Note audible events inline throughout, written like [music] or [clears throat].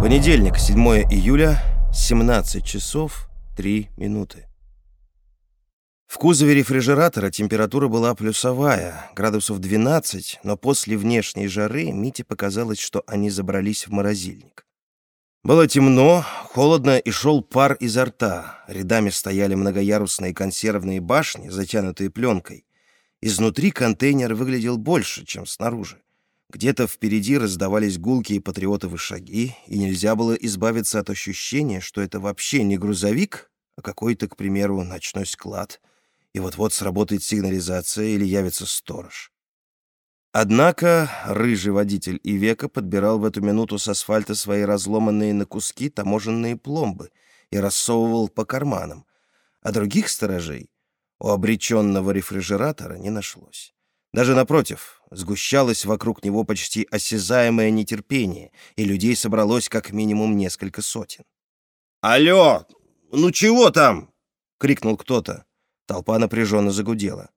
Понедельник, 7 июля, 17 часов 3 минуты. В кузове рефрижератора температура была плюсовая, градусов 12, но после внешней жары Мите показалось, что они забрались в морозильник. Было темно, холодно и шел пар изо рта. Рядами стояли многоярусные консервные башни, затянутые пленкой. Изнутри контейнер выглядел больше, чем снаружи. Где-то впереди раздавались гулкие патриотовы шаги, и нельзя было избавиться от ощущения, что это вообще не грузовик, а какой-то, к примеру, ночной склад, и вот-вот сработает сигнализация или явится сторож. Однако рыжий водитель Ивека подбирал в эту минуту с асфальта свои разломанные на куски таможенные пломбы и рассовывал по карманам, а других сторожей у обреченного рефрижератора не нашлось. Даже напротив, сгущалось вокруг него почти осязаемое нетерпение, и людей собралось как минимум несколько сотен. «Алло! Ну чего там?» — крикнул кто-то. Толпа напряженно загудела.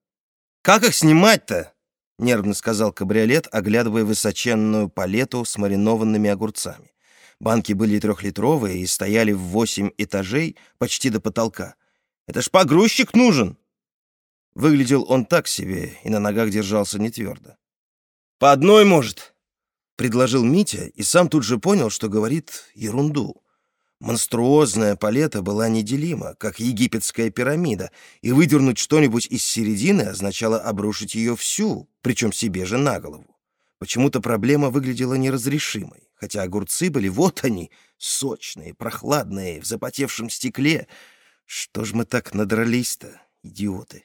«Как их снимать-то?» — нервно сказал кабриолет, оглядывая высоченную палету с маринованными огурцами. Банки были трехлитровые и стояли в восемь этажей почти до потолка. «Это ж погрузчик нужен!» Выглядел он так себе и на ногах держался не твердо. «По одной, может?» — предложил Митя, и сам тут же понял, что говорит ерунду. Монструозная палета была неделима, как египетская пирамида, и выдернуть что-нибудь из середины означало обрушить ее всю, причем себе же на голову. Почему-то проблема выглядела неразрешимой, хотя огурцы были вот они, сочные, прохладные, в запотевшем стекле. Что ж мы так надрались-то, идиоты?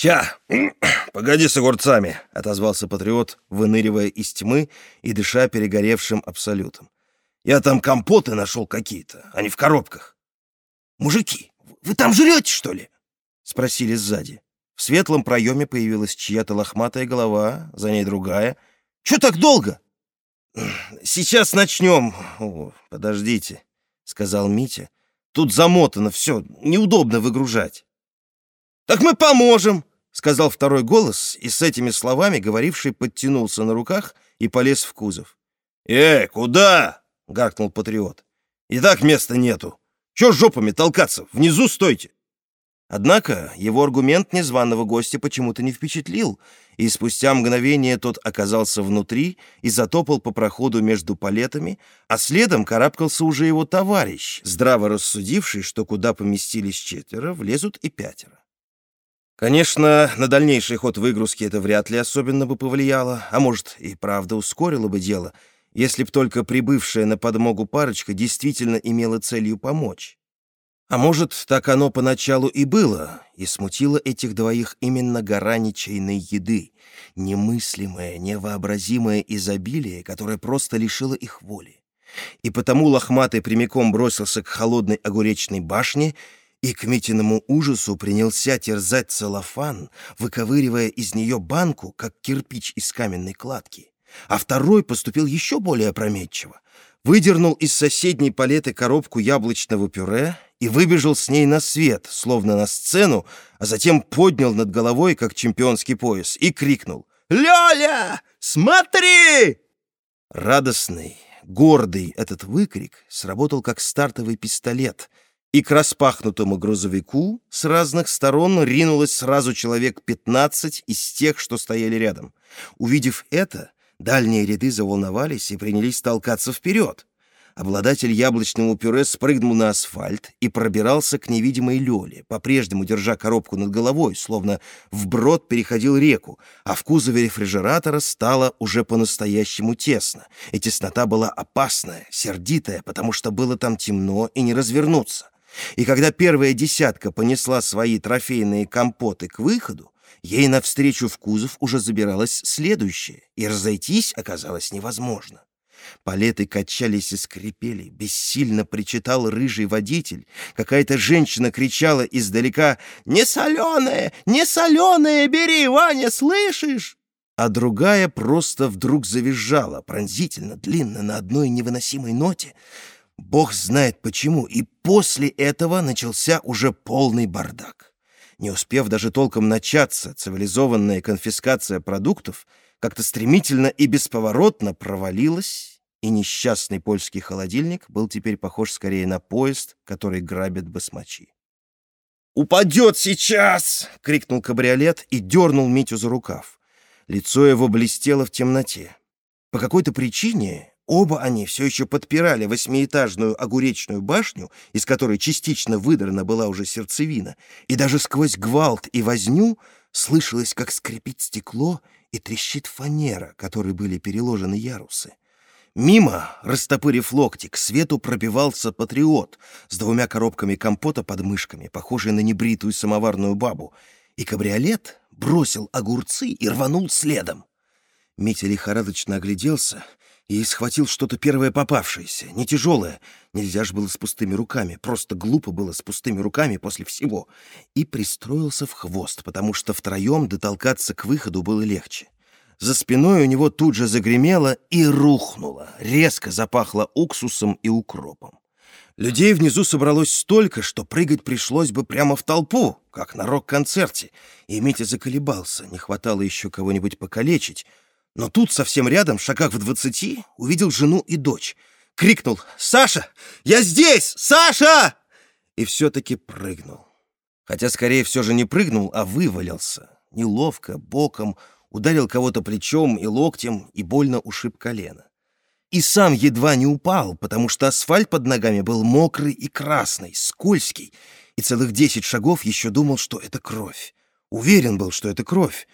«Ща! [clears throat] Погоди с огурцами!» — отозвался патриот, выныривая из тьмы и дыша перегоревшим абсолютом. «Я там компоты нашел какие-то, а не в коробках». «Мужики, вы там жрете, что ли?» — спросили сзади. В светлом проеме появилась чья-то лохматая голова, за ней другая. «Чё так долго?» «Сейчас начнем. О, подождите», — сказал Митя. «Тут замотано все, неудобно выгружать». «Так мы поможем!» — сказал второй голос, и с этими словами говоривший подтянулся на руках и полез в кузов. «Эй, куда?» — гаркнул патриот. «И так места нету. Чё жопами толкаться? Внизу стойте!» Однако его аргумент незваного гостя почему-то не впечатлил, и спустя мгновение тот оказался внутри и затопал по проходу между палетами, а следом карабкался уже его товарищ, здраво рассудивший, что куда поместились четверо, влезут и пятеро. Конечно, на дальнейший ход выгрузки это вряд ли особенно бы повлияло, а может и правда ускорило бы дело, если б только прибывшая на подмогу парочка действительно имела целью помочь. А может, так оно поначалу и было, и смутило этих двоих именно гора ничейной еды, немыслимое, невообразимое изобилие, которое просто лишило их воли. И потому лохматый прямиком бросился к холодной огуречной башне и к Митиному ужасу принялся терзать целлофан, выковыривая из нее банку, как кирпич из каменной кладки. А второй поступил еще более опрометчиво. Выдернул из соседней палеты коробку яблочного пюре и выбежал с ней на свет, словно на сцену, а затем поднял над головой, как чемпионский пояс, и крикнул «Лёля, смотри!» Радостный, гордый этот выкрик сработал как стартовый пистолет — и к распахнутому грузовику с разных сторон ринулось сразу человек пятнадцать из тех, что стояли рядом. Увидев это, дальние ряды заволновались и принялись толкаться вперед. Обладатель яблочного пюре спрыгнул на асфальт и пробирался к невидимой Лёле, по-прежнему держа коробку над головой, словно вброд переходил реку, а в кузове рефрижератора стало уже по-настоящему тесно. И теснота была опасная, сердитая, потому что было там темно и не развернуться. И когда первая десятка понесла свои трофейные компоты к выходу, ей навстречу в кузов уже забиралась следующая, и разойтись оказалось невозможно. Палеты качались и скрипели, бессильно причитал рыжий водитель. Какая-то женщина кричала издалека «Не соленое! Не соленое бери, Ваня, слышишь?» А другая просто вдруг завизжала, пронзительно, длинно, на одной невыносимой ноте. Бог знает почему, и после этого начался уже полный бардак. Не успев даже толком начаться, цивилизованная конфискация продуктов как-то стремительно и бесповоротно провалилась и несчастный польский холодильник был теперь похож скорее на поезд, который грабит басмачи. «Упадет сейчас!» — крикнул кабриолет и дернул Митю за рукав. Лицо его блестело в темноте. По какой-то причине оба они все еще подпирали восьмиэтажную огуречную башню, из которой частично выдрана была уже сердцевина, и даже сквозь гвалт и возню слышалось, как скрипит стекло и трещит фанера, которой были переложены ярусы. Мимо, растопырив локти, к свету пробивался патриот с двумя коробками компота под мышками, похожий на небритую самоварную бабу, и кабриолет бросил огурцы и рванул следом. Митя лихорадочно огляделся и схватил что-то первое попавшееся, не тяжелое, нельзя же было с пустыми руками, просто глупо было с пустыми руками после всего, и пристроился в хвост, потому что втроем дотолкаться к выходу было легче. За спиной у него тут же загремело и рухнуло, резко запахло уксусом и укропом. Людей внизу собралось столько, что прыгать пришлось бы прямо в толпу, как на рок-концерте, и Митя заколебался, не хватало еще кого-нибудь покалечить. Но тут, совсем рядом, в шагах в двадцати, увидел жену и дочь. Крикнул «Саша! Я здесь! Саша!» И все-таки прыгнул. Хотя скорее все же не прыгнул, а вывалился. Неловко, боком, ударил кого-то плечом и локтем и больно ушиб колено. И сам едва не упал, потому что асфальт под ногами был мокрый и красный, скользкий, и целых десять шагов еще думал, что это кровь. Уверен был, что это кровь,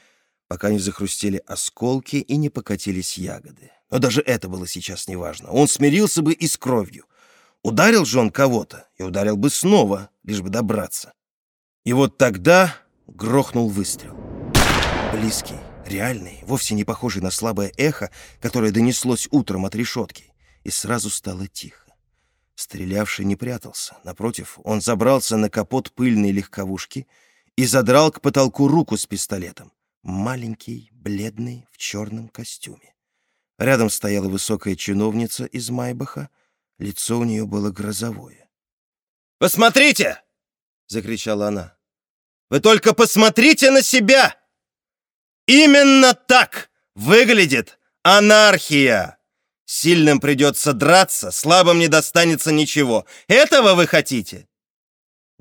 пока не захрустели осколки и не покатились ягоды. Но даже это было сейчас неважно. Он смирился бы и с кровью. Ударил же он кого-то, и ударил бы снова, лишь бы добраться. И вот тогда грохнул выстрел. Близкий, реальный, вовсе не похожий на слабое эхо, которое донеслось утром от решетки, и сразу стало тихо. Стрелявший не прятался. Напротив, он забрался на капот пыльной легковушки и задрал к потолку руку с пистолетом. Маленький, бледный, в черном костюме. Рядом стояла высокая чиновница из Майбаха. Лицо у нее было грозовое. «Посмотрите!» — закричала она. «Вы только посмотрите на себя!» Именно так выглядит анархия. Сильным придется драться, слабым не достанется ничего. Этого вы хотите?»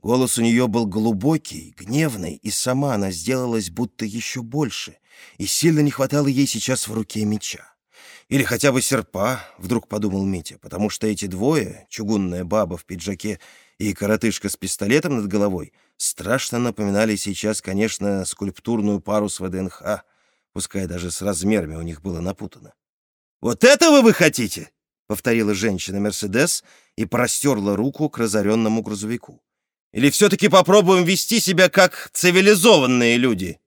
Голос у нее был глубокий, гневный, и сама она сделалась будто еще больше, и сильно не хватало ей сейчас в руке меча. Или хотя бы серпа, вдруг подумал Митя, потому что эти двое, чугунная баба в пиджаке и коротышка с пистолетом над головой, страшно напоминали сейчас, конечно, скульптурную пару с ВДНХ, пускай даже с размерами у них было напутано. «Вот этого вы хотите?» — повторила женщина Мерседес и простерла руку к разоренному грузовику. «Или все-таки попробуем вести себя как цивилизованные люди?»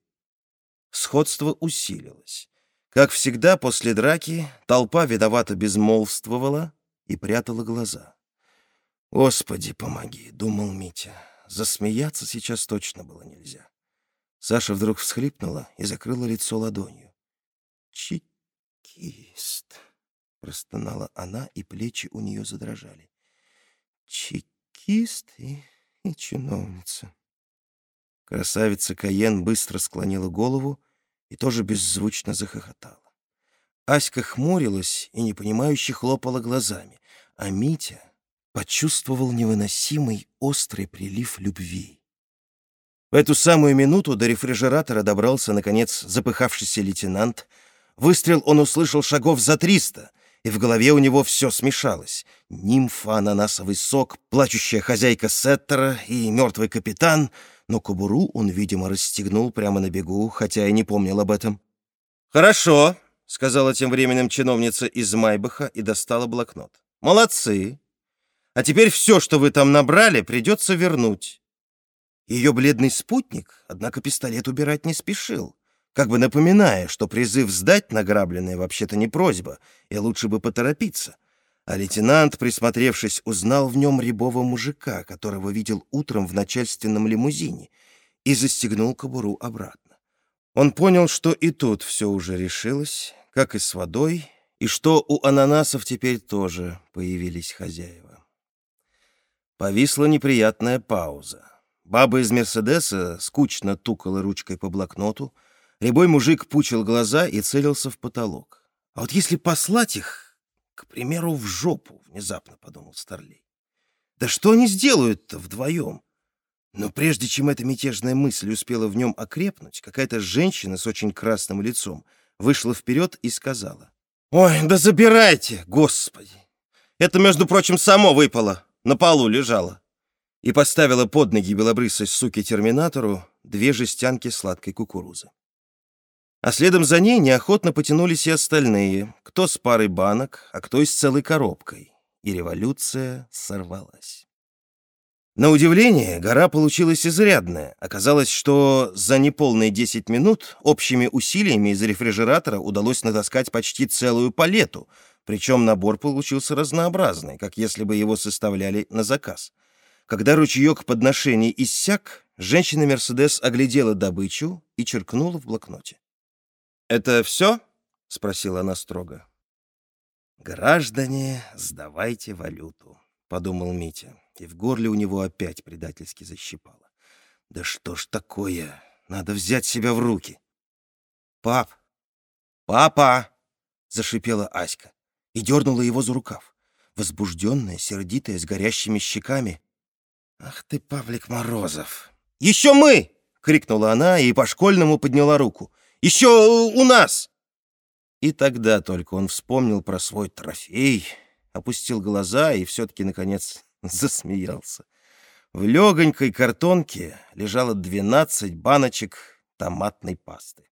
Сходство усилилось. Как всегда, после драки толпа виновато безмолвствовала и прятала глаза. «Господи, помоги!» — думал Митя. Засмеяться сейчас точно было нельзя. Саша вдруг всхлипнула и закрыла лицо ладонью. «Чекист!» — простонала она, и плечи у нее задрожали. «Чекист и, и чиновница». Красавица Каен быстро склонила голову и тоже беззвучно захохотала. Аська хмурилась и непонимающе хлопала глазами, а Митя почувствовал невыносимый острый прилив любви. В эту самую минуту до рефрижератора добрался, наконец, запыхавшийся лейтенант. Выстрел он услышал шагов за триста, и в голове у него все смешалось. Нимфа, ананасовый сок, плачущая хозяйка Сеттера и мертвый капитан, но кобуру он, видимо, расстегнул прямо на бегу, хотя и не помнил об этом. «Хорошо», — сказала тем временем чиновница из Майбаха и достала блокнот. «Молодцы. А теперь все, что вы там набрали, придется вернуть». Ее бледный спутник, однако, пистолет убирать не спешил, как бы напоминая, что призыв сдать награбленное вообще-то не просьба, и лучше бы поторопиться. А лейтенант, присмотревшись, узнал в нем рябого мужика, которого видел утром в начальственном лимузине, и застегнул кобуру обратно. Он понял, что и тут все уже решилось, как и с водой, и что у ананасов теперь тоже появились хозяева. Повисла неприятная пауза. Баба из «Мерседеса» скучно тукала ручкой по блокноту, рябой мужик пучил глаза и целился в потолок. А вот если послать их К примеру, в жопу, внезапно подумал Старлей. Да что они сделают-то вдвоем? Но прежде чем эта мятежная мысль успела в нем окрепнуть, какая-то женщина с очень красным лицом вышла вперед и сказала. «Ой, да забирайте, господи! Это, между прочим, само выпало, на полу лежало!» И поставила под ноги белобрысой суки-терминатору две жестянки сладкой кукурузы. А следом за ней неохотно потянулись и остальные, кто с парой банок, а кто и с целой коробкой. И революция сорвалась. На удивление, гора получилась изрядная. Оказалось, что за неполные 10 минут общими усилиями из рефрижератора удалось натаскать почти целую палету, причем набор получился разнообразный, как если бы его составляли на заказ. Когда ручеек подношений иссяк, женщина Мерседес оглядела добычу и черкнула в блокноте. «Это все?» — спросила она строго. «Граждане, сдавайте валюту», — подумал Митя, и в горле у него опять предательски защипало. «Да что ж такое? Надо взять себя в руки». «Пап! Папа!» — зашипела Аська и дернула его за рукав. Возбужденная, сердитая, с горящими щеками. «Ах ты, Павлик Морозов!» «Еще мы!» — крикнула она и по-школьному подняла руку. Еще у нас!» И тогда только он вспомнил про свой трофей, опустил глаза и все-таки, наконец, [laughs] засмеялся. В легонькой картонке лежало двенадцать баночек томатной пасты.